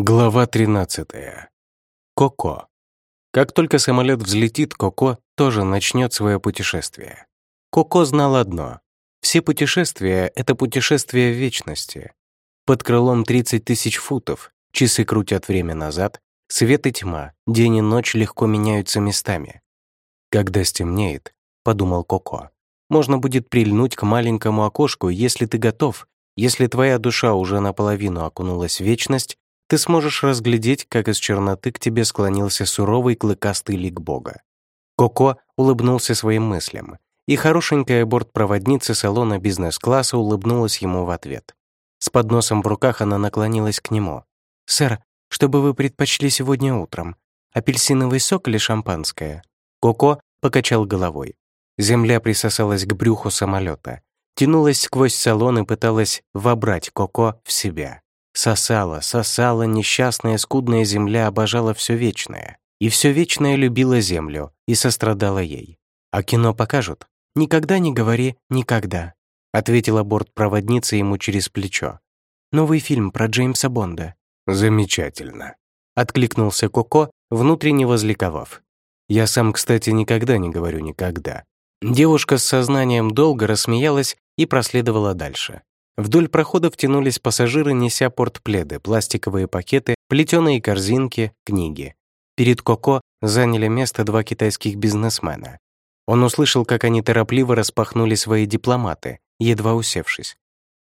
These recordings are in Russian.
Глава 13. Коко. Как только самолет взлетит, Коко тоже начнет свое путешествие. Коко знал одно. Все путешествия — это путешествие вечности. Под крылом 30 тысяч футов, часы крутят время назад, свет и тьма, день и ночь легко меняются местами. Когда стемнеет, — подумал Коко, — можно будет прильнуть к маленькому окошку, если ты готов, если твоя душа уже наполовину окунулась в вечность, ты сможешь разглядеть, как из черноты к тебе склонился суровый клыкастый лик Бога. Коко улыбнулся своим мыслям, и хорошенькая бортпроводница салона бизнес-класса улыбнулась ему в ответ. С подносом в руках она наклонилась к нему. «Сэр, что бы вы предпочли сегодня утром? Апельсиновый сок или шампанское?» Коко покачал головой. Земля присосалась к брюху самолета, тянулась сквозь салон и пыталась вобрать Коко в себя. Сосала, сосала, несчастная скудная земля обожала все вечное. И все вечное любила землю и сострадала ей. А кино покажут? Никогда не говори «никогда», ответила бортпроводница ему через плечо. Новый фильм про Джеймса Бонда. Замечательно. Откликнулся Коко, внутренне возликовав. Я сам, кстати, никогда не говорю «никогда». Девушка с сознанием долго рассмеялась и проследовала дальше. Вдоль проходов тянулись пассажиры, неся портпледы, пластиковые пакеты, плетеные корзинки, книги. Перед Коко заняли место два китайских бизнесмена. Он услышал, как они торопливо распахнули свои дипломаты, едва усевшись.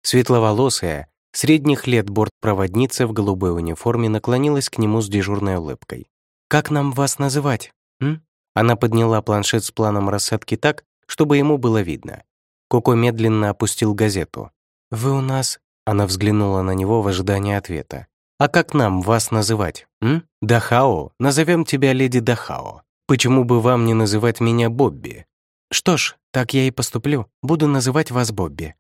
Светловолосая, средних лет бортпроводница в голубой униформе наклонилась к нему с дежурной улыбкой. «Как нам вас называть?» м? Она подняла планшет с планом рассадки так, чтобы ему было видно. Коко медленно опустил газету. «Вы у нас...» Она взглянула на него в ожидании ответа. «А как нам вас называть, м? Дахао? Назовем тебя леди Дахао. Почему бы вам не называть меня Бобби?» «Что ж, так я и поступлю. Буду называть вас Бобби».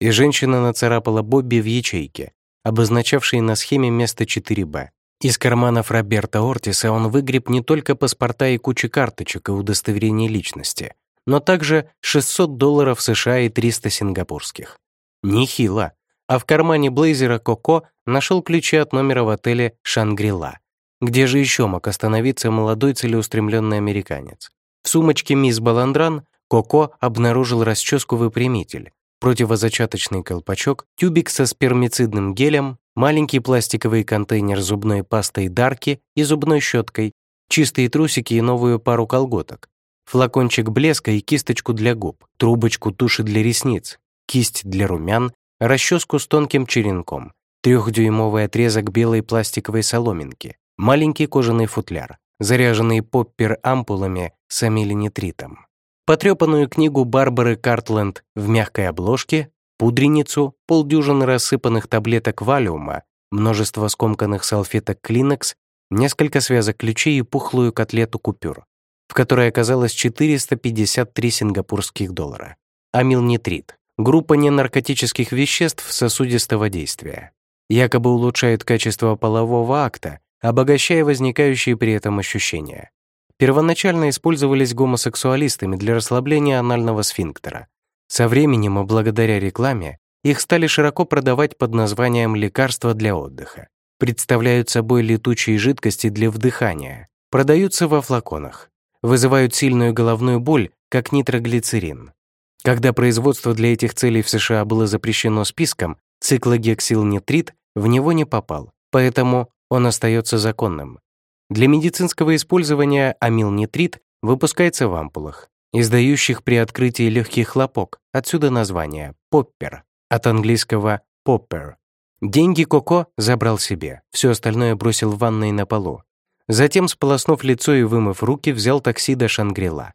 И женщина нацарапала Бобби в ячейке, обозначавшей на схеме место 4Б. Из карманов Роберта Ортиса он выгреб не только паспорта и кучу карточек и удостоверений личности, но также 600 долларов США и 300 сингапурских. Нехило. А в кармане блейзера Коко нашел ключи от номера в отеле «Шангрила». Где же еще мог остановиться молодой целеустремленный американец? В сумочке мисс Баландран Коко обнаружил расческу-выпрямитель, противозачаточный колпачок, тюбик со спермицидным гелем, маленький пластиковый контейнер с зубной пастой Дарки и зубной щеткой, чистые трусики и новую пару колготок, флакончик блеска и кисточку для губ, трубочку туши для ресниц, кисть для румян, расческу с тонким черенком, трехдюймовый отрезок белой пластиковой соломинки, маленький кожаный футляр, заряженный поппер-ампулами с амилинитритом, потрепанную книгу Барбары Картленд в мягкой обложке, пудреницу, полдюжины рассыпанных таблеток валиума, множество скомканных салфеток Клинекс, несколько связок ключей и пухлую котлету купюр, в которой оказалось 453 сингапурских доллара. Амилнитрит группа ненаркотических веществ сосудистого действия. Якобы улучшает качество полового акта, обогащая возникающие при этом ощущения. Первоначально использовались гомосексуалистами для расслабления анального сфинктера. Со временем и благодаря рекламе их стали широко продавать под названием «лекарства для отдыха». Представляют собой летучие жидкости для вдыхания, продаются во флаконах, вызывают сильную головную боль, как нитроглицерин. Когда производство для этих целей в США было запрещено списком, циклогексилнитрит в него не попал, поэтому он остается законным. Для медицинского использования амилнитрит выпускается в ампулах, издающих при открытии легкий хлопок, отсюда название «поппер», от английского «popper». Деньги Коко забрал себе, все остальное бросил в ванной на полу. Затем, сполоснув лицо и вымыв руки, взял такси до Шангрила.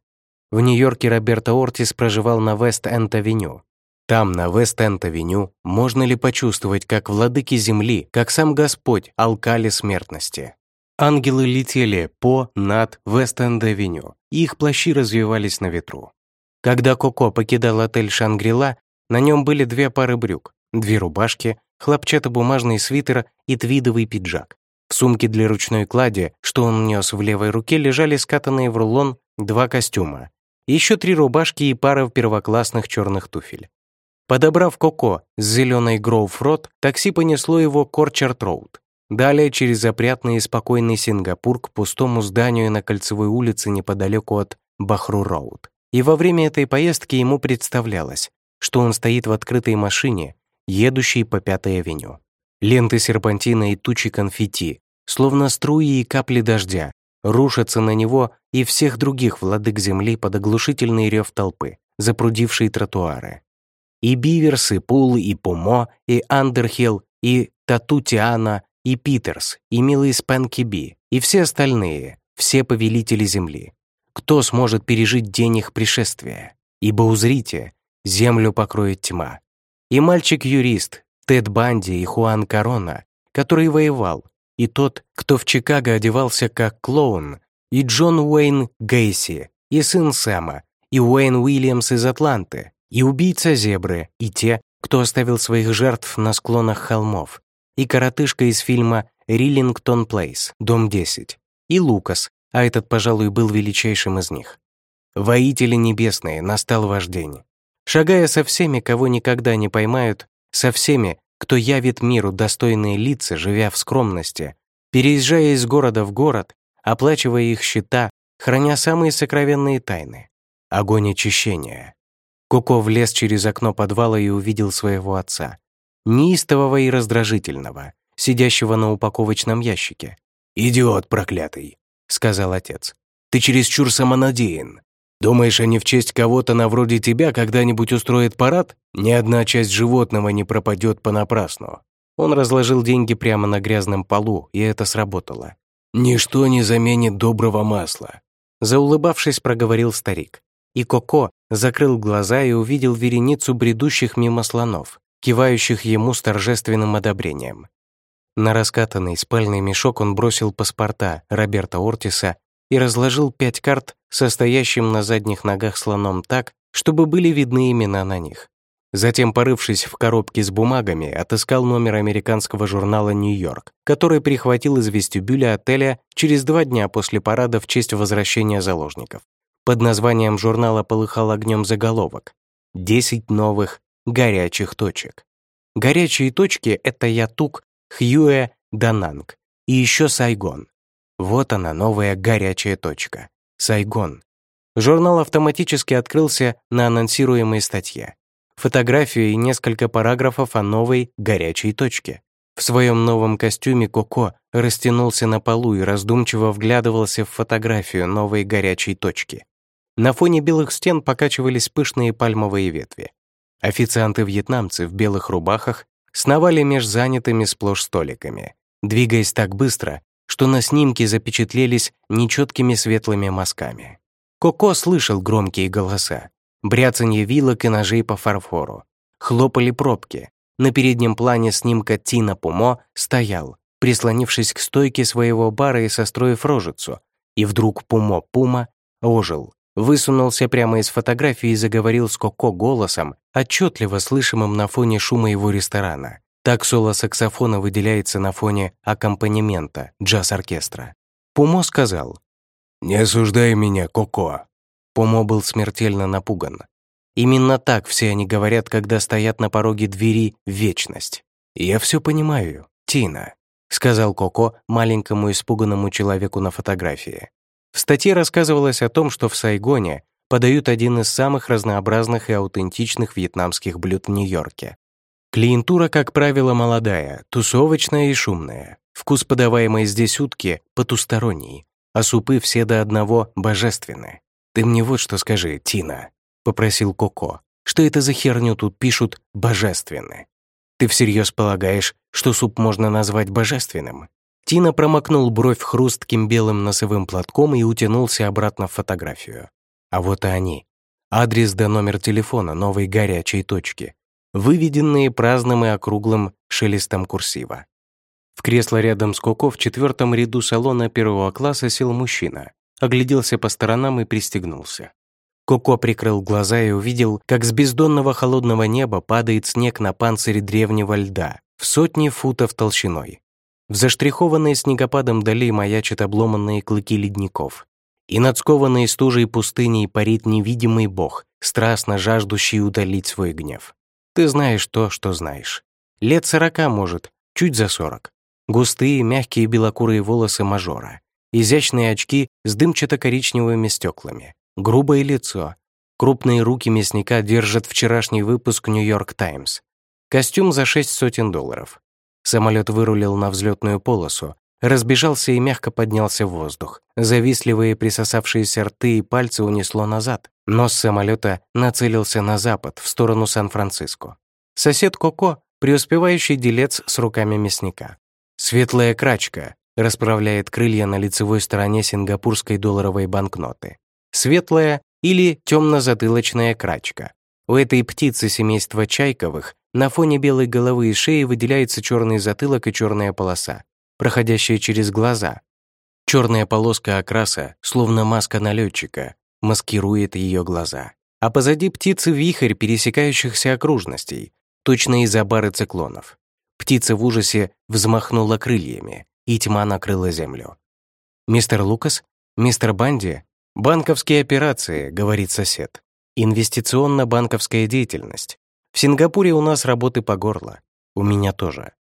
В Нью-Йорке Роберто Ортис проживал на Вест-Энд-Авеню. Там, на Вест-Энд-Авеню, можно ли почувствовать, как владыки земли, как сам Господь алкали смертности? Ангелы летели по, над Вест-Энд-Авеню, и их плащи развевались на ветру. Когда Коко покидал отель «Шангрила», на нем были две пары брюк, две рубашки, хлопчатобумажный свитер и твидовый пиджак. В сумке для ручной клади, что он нес в левой руке, лежали скатанные в рулон два костюма, еще три рубашки и пара первоклассных черных туфель. Подобрав Коко с зеленой Гроув Роуд, такси понесло его к Орчард Роуд. далее через опрятный и спокойный Сингапур к пустому зданию на кольцевой улице неподалеку от Бахру-Роуд. И во время этой поездки ему представлялось, что он стоит в открытой машине, едущей по Пятой авеню. Ленты серпантина и тучи конфетти, словно струи и капли дождя, рушатся на него и всех других владык земли под оглушительный рев толпы, запрудившей тротуары. И Биверс, и Пул, и Пумо, и Андерхилл, и Татутиана, и Питерс, и милый Спенки Би, и все остальные, все повелители земли. Кто сможет пережить день их пришествия? Ибо узрите, землю покроет тьма. И мальчик-юрист, Тед Банди и Хуан Корона, который воевал, и тот, кто в Чикаго одевался как клоун, и Джон Уэйн Гейси, и сын Сэма, и Уэйн Уильямс из Атланты, и убийца зебры, и те, кто оставил своих жертв на склонах холмов, и коротышка из фильма «Риллингтон Плейс», дом 10, и Лукас, а этот, пожалуй, был величайшим из них. Воители небесные, настал ваш день. Шагая со всеми, кого никогда не поймают, со всеми, кто явит миру достойные лица, живя в скромности, переезжая из города в город, оплачивая их счета, храня самые сокровенные тайны. Огонь очищения. Коко влез через окно подвала и увидел своего отца, неистового и раздражительного, сидящего на упаковочном ящике. «Идиот проклятый», — сказал отец. «Ты чересчур самонадеян. Думаешь, они в честь кого-то на вроде тебя когда-нибудь устроят парад? Ни одна часть животного не пропадет понапрасну». Он разложил деньги прямо на грязном полу, и это сработало. «Ничто не заменит доброго масла», — заулыбавшись, проговорил старик. И Коко закрыл глаза и увидел вереницу бредущих мимо слонов, кивающих ему с торжественным одобрением. На раскатанный спальный мешок он бросил паспорта Роберта Ортиса и разложил пять карт, состоящим на задних ногах слоном так, чтобы были видны имена на них. Затем, порывшись в коробке с бумагами, отыскал номер американского журнала «Нью-Йорк», который прихватил из вестибюля отеля через два дня после парада в честь возвращения заложников. Под названием журнала полыхал огнем заголовок «Десять новых горячих точек». Горячие точки — это Ятук, Хьюэ, Дананг и еще Сайгон. Вот она, новая горячая точка. Сайгон. Журнал автоматически открылся на анонсируемой статье. Фотография и несколько параграфов о новой горячей точке. В своем новом костюме Коко растянулся на полу и раздумчиво вглядывался в фотографию новой горячей точки. На фоне белых стен покачивались пышные пальмовые ветви. Официанты-вьетнамцы в белых рубахах сновали меж занятыми сплошь столиками, двигаясь так быстро, что на снимке запечатлелись нечеткими светлыми мазками. Коко слышал громкие голоса, бряцанье вилок и ножей по фарфору. Хлопали пробки. На переднем плане снимка Тина Пумо стоял, прислонившись к стойке своего бара и состроив рожицу, и вдруг Пумо Пума ожил, высунулся прямо из фотографии и заговорил с Коко голосом, отчетливо слышимым на фоне шума его ресторана. Так соло саксофона выделяется на фоне аккомпанемента джаз-оркестра. Пумо сказал «Не осуждай меня, Коко». Пумо был смертельно напуган. Именно так все они говорят, когда стоят на пороге двери в вечность. «Я все понимаю, Тина», — сказал Коко маленькому испуганному человеку на фотографии. В статье рассказывалось о том, что в Сайгоне подают один из самых разнообразных и аутентичных вьетнамских блюд в Нью-Йорке Клиентура, как правило, молодая, тусовочная и шумная. Вкус подаваемой здесь утки потусторонний, а супы все до одного божественны. «Ты мне вот что скажи, Тина», — попросил Коко, «что это за херню тут пишут «божественны»? Ты всерьез полагаешь, что суп можно назвать божественным?» Тина промокнул бровь хрустким белым носовым платком и утянулся обратно в фотографию. А вот и они. Адрес да номер телефона новой горячей точки выведенные праздным и округлым шелестом курсива. В кресло рядом с Коко в четвертом ряду салона первого класса сел мужчина, огляделся по сторонам и пристегнулся. Коко прикрыл глаза и увидел, как с бездонного холодного неба падает снег на панцире древнего льда в сотни футов толщиной. В заштрихованной снегопадом дали маячат обломанные клыки ледников. И над скованной стужей пустыней парит невидимый бог, страстно жаждущий удалить свой гнев. Ты знаешь то, что знаешь. Лет сорока, может, чуть за сорок. густые, мягкие белокурые волосы мажора, изящные очки с дымчато-коричневыми стеклами, грубое лицо. Крупные руки мясника держат вчерашний выпуск «Нью-Йорк Таймс». Костюм за шесть сотен долларов. Самолет вырулил на взлетную полосу, разбежался и мягко поднялся в воздух. Завистливые присосавшиеся рты и пальцы унесло назад. Нос самолета нацелился на запад, в сторону Сан-Франциско. Сосед Коко — преуспевающий делец с руками мясника. Светлая крачка расправляет крылья на лицевой стороне сингапурской долларовой банкноты. Светлая или темно-затылочная крачка. У этой птицы семейства чайковых на фоне белой головы и шеи выделяется черный затылок и черная полоса, проходящая через глаза. Черная полоска окраса, словно маска налетчика, маскирует ее глаза. А позади птицы вихрь пересекающихся окружностей, точно из-за бары циклонов. Птица в ужасе взмахнула крыльями, и тьма накрыла землю. «Мистер Лукас? Мистер Банди? Банковские операции», — говорит сосед. «Инвестиционно-банковская деятельность. В Сингапуре у нас работы по горло. У меня тоже.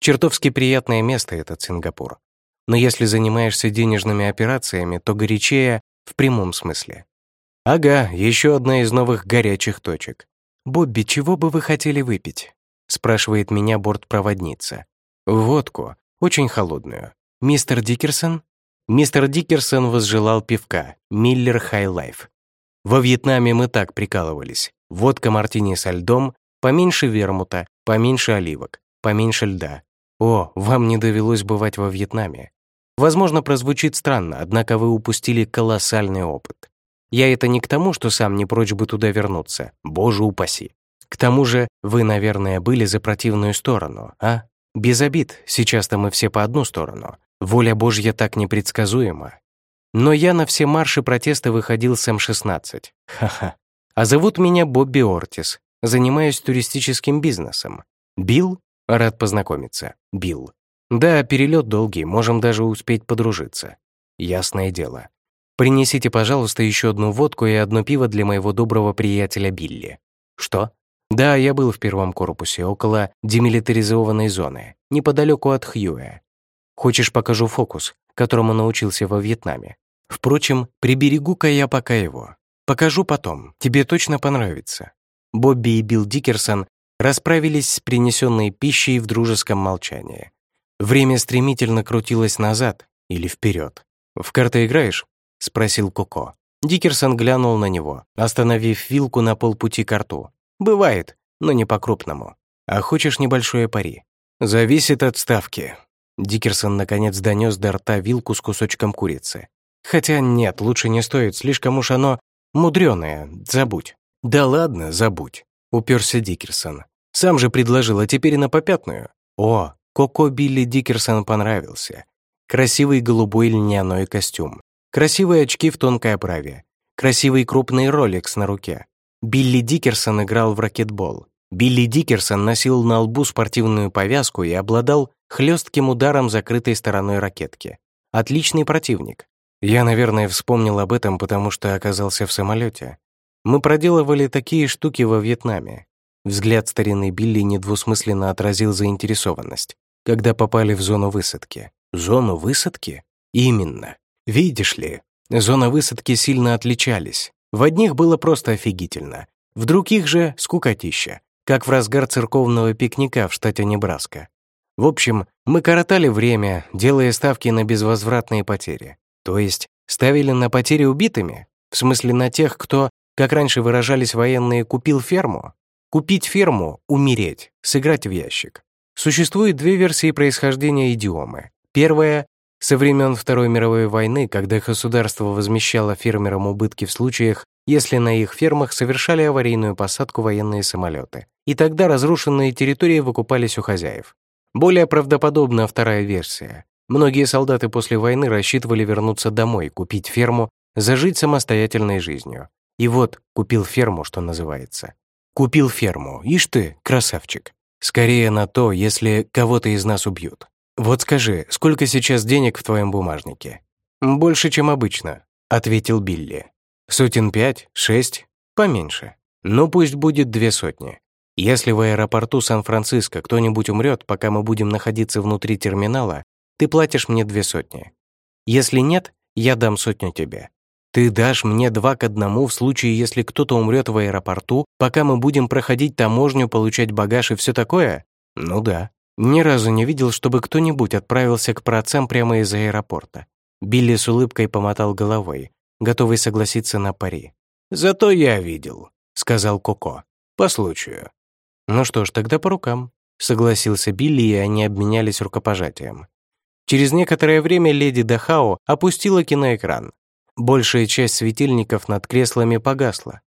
Чертовски приятное место этот Сингапур. Но если занимаешься денежными операциями, то горячее в прямом смысле. Ага, еще одна из новых горячих точек. «Бобби, чего бы вы хотели выпить?» — спрашивает меня бортпроводница. «Водку, очень холодную. Мистер Дикерсон?» Мистер Дикерсон возжелал пивка, Миллер Хай. Во Вьетнаме мы так прикалывались. Водка мартини со льдом, поменьше вермута, поменьше оливок, поменьше льда. О, вам не довелось бывать во Вьетнаме. Возможно, прозвучит странно, однако вы упустили колоссальный опыт. Я это не к тому, что сам не прочь бы туда вернуться, боже упаси. К тому же, вы, наверное, были за противную сторону, а? Без обид, сейчас-то мы все по одну сторону. Воля Божья так непредсказуема. Но я на все марши протеста выходил с М-16. Ха-ха. А зовут меня Бобби Ортис. Занимаюсь туристическим бизнесом. Билл? Рад познакомиться. Билл. Да, перелет долгий, можем даже успеть подружиться. Ясное дело. Принесите, пожалуйста, еще одну водку и одно пиво для моего доброго приятеля Билли. Что? Да, я был в первом корпусе, около демилитаризованной зоны, неподалеку от Хьюэ. Хочешь, покажу фокус, которому научился во Вьетнаме? Впрочем, приберегу-ка я пока его. Покажу потом, тебе точно понравится». Бобби и Билл Дикерсон расправились с принесенной пищей в дружеском молчании. Время стремительно крутилось назад или вперед. «В карты играешь?» — спросил Коко. Дикерсон глянул на него, остановив вилку на полпути к рту. «Бывает, но не по-крупному. А хочешь небольшое пари?» «Зависит от ставки». Дикерсон наконец донес до рта вилку с кусочком курицы. «Хотя нет, лучше не стоит, слишком уж оно Мудреная, забудь. Да ладно, забудь, уперся Дикерсон. Сам же предложил, а теперь на попятную. О, Коко Билли Дикерсон понравился. Красивый голубой льняной костюм. Красивые очки в тонкой оправе. Красивый крупный роликс на руке. Билли Дикерсон играл в ракетбол. Билли Дикерсон носил на лбу спортивную повязку и обладал хлестким ударом закрытой стороной ракетки. Отличный противник. Я, наверное, вспомнил об этом, потому что оказался в самолете. Мы проделывали такие штуки во Вьетнаме. Взгляд старины Билли недвусмысленно отразил заинтересованность, когда попали в зону высадки. Зону высадки? Именно. Видишь ли, зоны высадки сильно отличались. В одних было просто офигительно, в других же — скукотища, как в разгар церковного пикника в штате Небраска. В общем, мы коротали время, делая ставки на безвозвратные потери. То есть ставили на потери убитыми? В смысле на тех, кто, как раньше выражались военные, купил ферму? Купить ферму — умереть, сыграть в ящик. Существует две версии происхождения идиомы. Первая — со времен Второй мировой войны, когда государство возмещало фермерам убытки в случаях, если на их фермах совершали аварийную посадку военные самолеты. И тогда разрушенные территории выкупались у хозяев. Более правдоподобна вторая версия. Многие солдаты после войны рассчитывали вернуться домой, купить ферму, зажить самостоятельной жизнью. И вот, купил ферму, что называется. Купил ферму, ишь ты, красавчик. Скорее на то, если кого-то из нас убьют. Вот скажи, сколько сейчас денег в твоем бумажнике? Больше, чем обычно, ответил Билли. Сотен пять, шесть, поменьше. Ну пусть будет две сотни. Если в аэропорту Сан-Франциско кто-нибудь умрет, пока мы будем находиться внутри терминала, ты платишь мне две сотни. Если нет, я дам сотню тебе. Ты дашь мне два к одному в случае, если кто-то умрет в аэропорту, пока мы будем проходить таможню, получать багаж и все такое? Ну да. Ни разу не видел, чтобы кто-нибудь отправился к праотцам прямо из аэропорта. Билли с улыбкой помотал головой, готовый согласиться на пари. «Зато я видел», — сказал Коко. «По случаю». «Ну что ж, тогда по рукам», — согласился Билли, и они обменялись рукопожатием. Через некоторое время леди Дахао опустила киноэкран. Большая часть светильников над креслами погасла.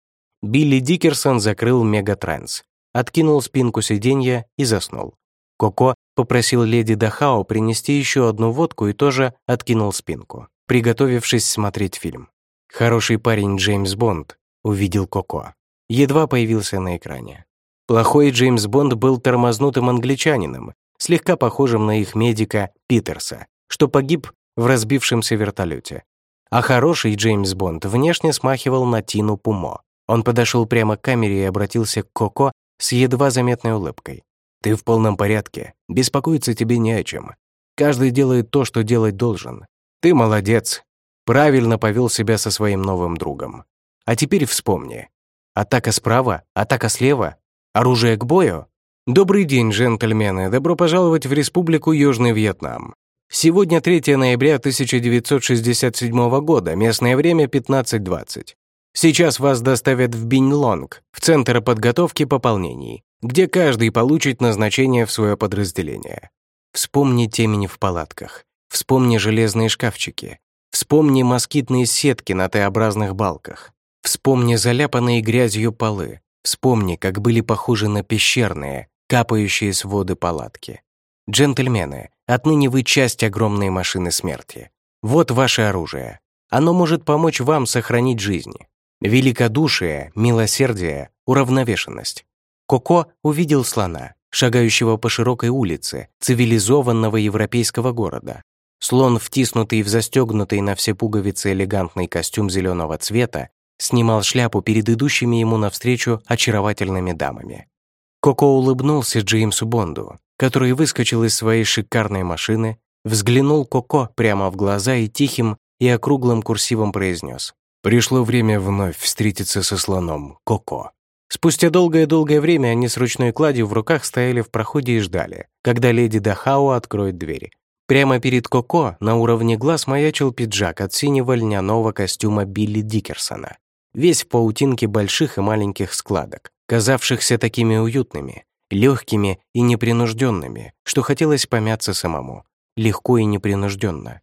Билли Дикерсон закрыл мегатранс, откинул спинку сиденья и заснул. Коко попросил леди Дахао принести еще одну водку и тоже откинул спинку, приготовившись смотреть фильм. Хороший парень Джеймс Бонд увидел Коко. Едва появился на экране. Плохой Джеймс Бонд был тормознутым англичанином, слегка похожим на их медика Питерса, что погиб в разбившемся вертолете. А хороший Джеймс Бонд внешне смахивал на Тину Пумо. Он подошел прямо к камере и обратился к Коко с едва заметной улыбкой. «Ты в полном порядке. Беспокоиться тебе не о чем. Каждый делает то, что делать должен. Ты молодец. Правильно повел себя со своим новым другом. А теперь вспомни. Атака справа, атака слева, оружие к бою. Добрый день, джентльмены. Добро пожаловать в Республику Южный Вьетнам. Сегодня 3 ноября 1967 года, местное время 15.20. Сейчас вас доставят в Биньлонг, в Центр подготовки пополнений, где каждый получит назначение в свое подразделение. Вспомни темень в палатках, вспомни железные шкафчики, вспомни москитные сетки на Т-образных балках, вспомни заляпанные грязью полы, вспомни, как были похожи на пещерные, капающие с воды палатки. Джентльмены, отныне вы часть огромной машины смерти. Вот ваше оружие. Оно может помочь вам сохранить жизни. Великодушие, милосердие, уравновешенность. Коко увидел слона, шагающего по широкой улице цивилизованного европейского города. Слон, втиснутый в застегнутый на все пуговицы элегантный костюм зеленого цвета, снимал шляпу перед идущими ему навстречу очаровательными дамами. Коко улыбнулся Джеймсу Бонду, который выскочил из своей шикарной машины, взглянул Коко прямо в глаза и тихим и округлым курсивом произнес «Пришло время вновь встретиться со слоном, Коко». Спустя долгое-долгое время они с ручной кладью в руках стояли в проходе и ждали, когда леди Дахао откроет двери. Прямо перед Коко на уровне глаз маячил пиджак от синего льняного костюма Билли Дикерсона, весь в паутинке больших и маленьких складок, казавшихся такими уютными, легкими и непринужденными, что хотелось помяться самому, легко и непринужденно.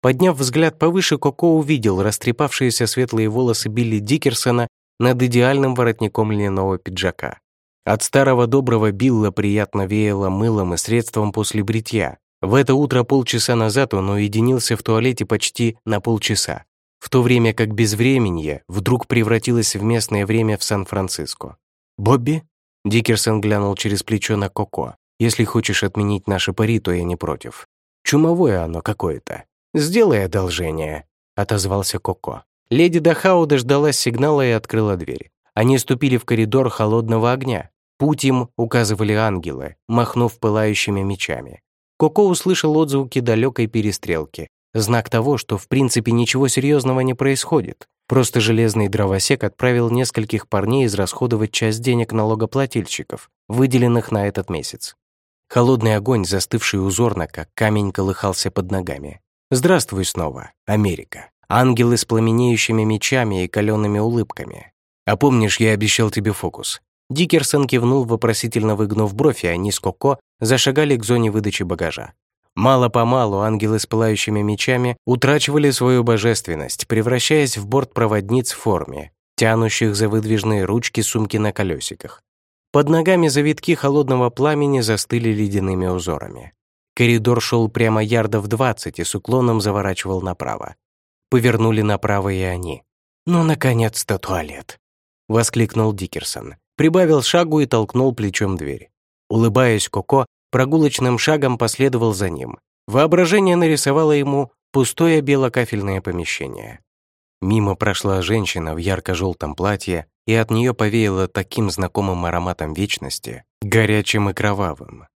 Подняв взгляд повыше, Коко увидел растрепавшиеся светлые волосы Билли Дикерсона над идеальным воротником льняного пиджака. От старого доброго Билла приятно веяло мылом и средством после бритья. В это утро полчаса назад он уединился в туалете почти на полчаса, в то время как безвременье вдруг превратилось в местное время в Сан-Франциско. «Бобби?» Дикерсон глянул через плечо на Коко. «Если хочешь отменить наши пари, то я не против. Чумовое оно какое-то. Сделай одолжение», — отозвался Коко. Леди Дахау дождалась сигнала и открыла дверь. Они ступили в коридор холодного огня. Путь им указывали ангелы, махнув пылающими мечами. Коко услышал отзвуки далекой перестрелки. Знак того, что в принципе ничего серьезного не происходит. Просто железный дровосек отправил нескольких парней израсходовать часть денег налогоплательщиков, выделенных на этот месяц. Холодный огонь, застывший узорно, как камень, колыхался под ногами. «Здравствуй снова, Америка. Ангелы с пламенеющими мечами и калеными улыбками. А помнишь, я обещал тебе фокус?» Дикерсон кивнул, вопросительно выгнув бровь, и они с Коко зашагали к зоне выдачи багажа. Мало-помалу ангелы с пылающими мечами утрачивали свою божественность, превращаясь в бортпроводниц в форме, тянущих за выдвижные ручки сумки на колесиках. Под ногами завитки холодного пламени застыли ледяными узорами. Коридор шел прямо ярдов 20 и с уклоном заворачивал направо. Повернули направо и они. «Ну, наконец-то туалет!» — воскликнул Дикерсон. Прибавил шагу и толкнул плечом дверь. Улыбаясь, Коко прогулочным шагом последовал за ним. Воображение нарисовало ему пустое белокафельное помещение. Мимо прошла женщина в ярко-желтом платье, и от нее повеяло таким знакомым ароматом вечности, горячим и кровавым.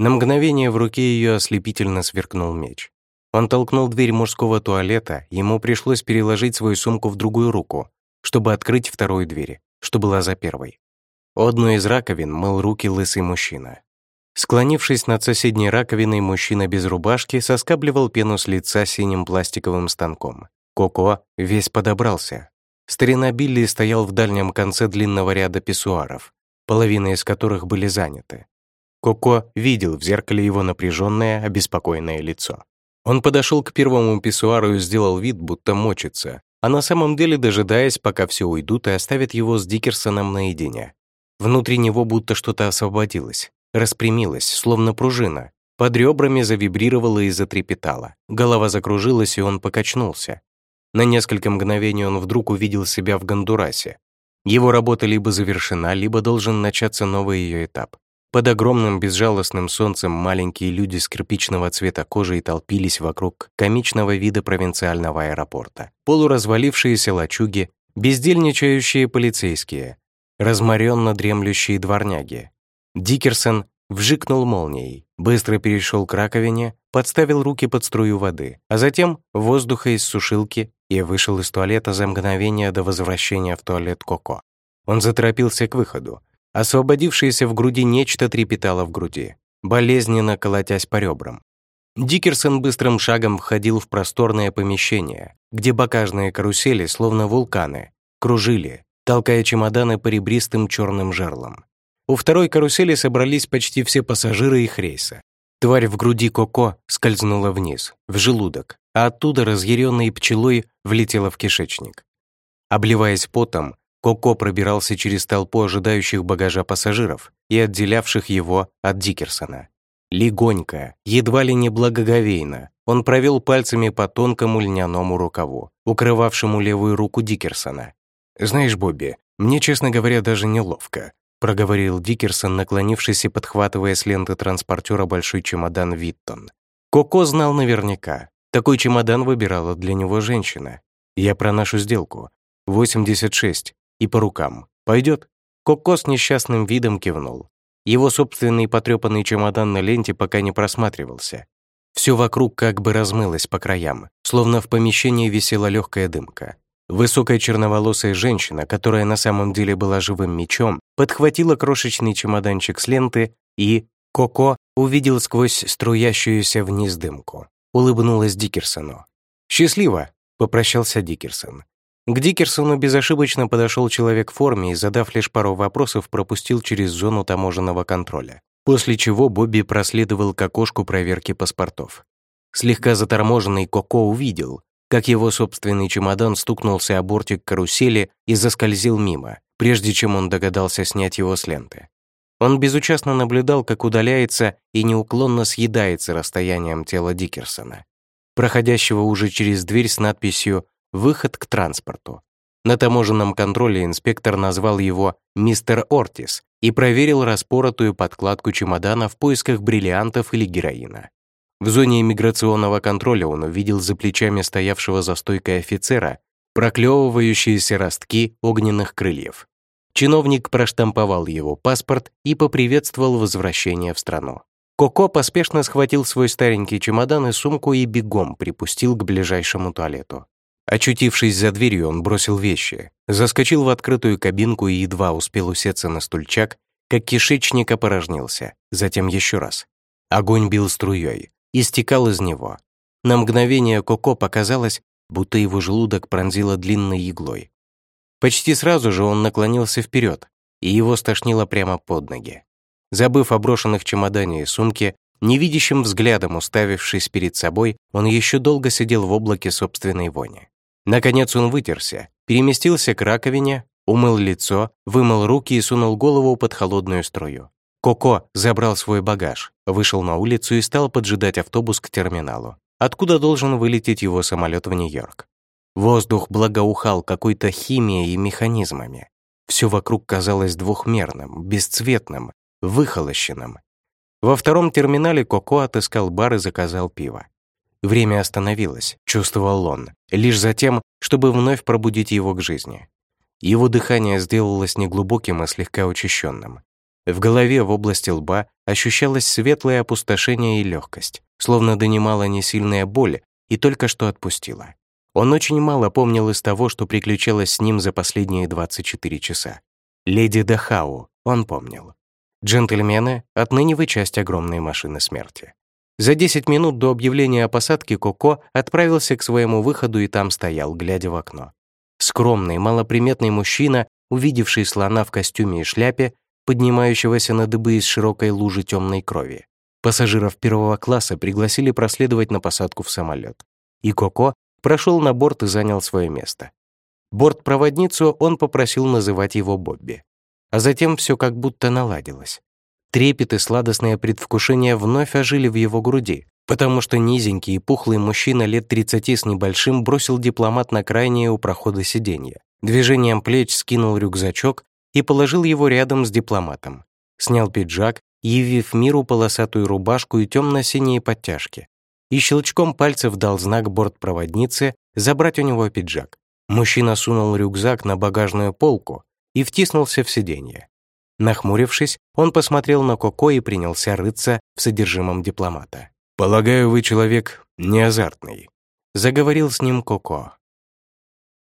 На мгновение в руке ее ослепительно сверкнул меч. Он толкнул дверь мужского туалета, ему пришлось переложить свою сумку в другую руку, чтобы открыть вторую дверь, что была за первой. У одной из раковин мыл руки лысый мужчина. Склонившись над соседней раковиной, мужчина без рубашки соскабливал пену с лица синим пластиковым станком. Коко весь подобрался. Старина Билли стоял в дальнем конце длинного ряда писсуаров, половина из которых были заняты. Коко видел в зеркале его напряженное, обеспокоенное лицо. Он подошел к первому писсуару и сделал вид, будто мочится, а на самом деле дожидаясь, пока все уйдут и оставят его с Дикерсоном наедине. Внутри него будто что-то освободилось, распрямилось, словно пружина. Под ребрами завибрировало и затрепетало. Голова закружилась, и он покачнулся. На несколько мгновений он вдруг увидел себя в Гондурасе. Его работа либо завершена, либо должен начаться новый ее этап. Под огромным безжалостным солнцем маленькие люди с кирпичного цвета кожи толпились вокруг комичного вида провинциального аэропорта. Полуразвалившиеся лачуги, бездельничающие полицейские, разморенно дремлющие дворняги. Дикерсон вжикнул молнией, быстро перешел к раковине, подставил руки под струю воды, а затем воздуха из сушилки и вышел из туалета за мгновение до возвращения в туалет Коко. Он заторопился к выходу, Освободившееся в груди нечто трепетало в груди, болезненно колотясь по ребрам. Дикерсон быстрым шагом входил в просторное помещение, где бакажные карусели, словно вулканы, кружили, толкая чемоданы по ребристым черным жерлам. У второй карусели собрались почти все пассажиры их рейса. Тварь в груди Коко скользнула вниз, в желудок, а оттуда, разъяренной пчелой, влетела в кишечник. Обливаясь потом, Коко пробирался через толпу ожидающих багажа пассажиров и отделявших его от Дикерсона. Легонько, едва ли не благоговейно, он провел пальцами по тонкому льняному рукаву, укрывавшему левую руку Дикерсона. «Знаешь, Бобби, мне, честно говоря, даже неловко», проговорил Дикерсон, наклонившись и подхватывая с ленты транспортера большой чемодан Виттон. Коко знал наверняка. Такой чемодан выбирала для него женщина. Я про нашу сделку. 86 и по рукам. Пойдет? Коко с несчастным видом кивнул. Его собственный потрепанный чемодан на ленте пока не просматривался. Все вокруг как бы размылось по краям, словно в помещении висела легкая дымка. Высокая черноволосая женщина, которая на самом деле была живым мечом, подхватила крошечный чемоданчик с ленты и Коко увидел сквозь струящуюся вниз дымку. Улыбнулась Дикерсону. «Счастливо!» — попрощался Дикерсон. К Дикерсону безошибочно подошел человек в форме и, задав лишь пару вопросов, пропустил через зону таможенного контроля. После чего Бобби проследовал к окошку проверки паспортов. Слегка заторможенный Коко увидел, как его собственный чемодан стукнулся о бортик карусели и заскользил мимо, прежде чем он догадался снять его с ленты. Он безучастно наблюдал, как удаляется и неуклонно съедается расстоянием тела Дикерсона, проходящего уже через дверь с надписью выход к транспорту. На таможенном контроле инспектор назвал его «Мистер Ортис» и проверил распоротую подкладку чемодана в поисках бриллиантов или героина. В зоне иммиграционного контроля он увидел за плечами стоявшего за стойкой офицера проклевывающиеся ростки огненных крыльев. Чиновник проштамповал его паспорт и поприветствовал возвращение в страну. Коко поспешно схватил свой старенький чемодан и сумку и бегом припустил к ближайшему туалету. Очутившись за дверью, он бросил вещи, заскочил в открытую кабинку и едва успел усеться на стульчак, как кишечник опорожнился, затем еще раз. Огонь бил струей, истекал из него. На мгновение Коко показалось, будто его желудок пронзило длинной иглой. Почти сразу же он наклонился вперед, и его стошнило прямо под ноги. Забыв о брошенных чемодане и сумке, невидящим взглядом уставившись перед собой, он еще долго сидел в облаке собственной вони. Наконец он вытерся, переместился к раковине, умыл лицо, вымыл руки и сунул голову под холодную струю. Коко забрал свой багаж, вышел на улицу и стал поджидать автобус к терминалу, откуда должен вылететь его самолет в Нью-Йорк. Воздух благоухал какой-то химией и механизмами. Все вокруг казалось двухмерным, бесцветным, выхолощенным. Во втором терминале Коко отыскал бар и заказал пиво. Время остановилось, чувствовал он, лишь за тем, чтобы вновь пробудить его к жизни. Его дыхание сделалось неглубоким, а слегка учащенным. В голове в области лба ощущалось светлое опустошение и легкость, словно донимала несильная боль и только что отпустила. Он очень мало помнил из того, что приключилось с ним за последние 24 часа. Леди Дахау, он помнил. Джентльмены, отныне вы часть огромной машины смерти. За 10 минут до объявления о посадке Коко отправился к своему выходу и там стоял, глядя в окно. Скромный, малоприметный мужчина, увидевший слона в костюме и шляпе, поднимающегося на дыбы из широкой лужи темной крови. Пассажиров первого класса пригласили проследовать на посадку в самолет. И Коко прошел на борт и занял свое место. Бортпроводницу он попросил называть его Бобби. А затем все как будто наладилось. Трепет и сладостное предвкушение вновь ожили в его груди, потому что низенький и пухлый мужчина лет 30 с небольшим бросил дипломат на крайнее у прохода сиденья. Движением плеч скинул рюкзачок и положил его рядом с дипломатом. Снял пиджак, явив миру полосатую рубашку и темно-синие подтяжки. И щелчком пальцев дал знак бортпроводнице забрать у него пиджак. Мужчина сунул рюкзак на багажную полку и втиснулся в сиденье. Нахмурившись, он посмотрел на Коко и принялся рыться в содержимом дипломата. «Полагаю, вы человек не азартный», — заговорил с ним Коко.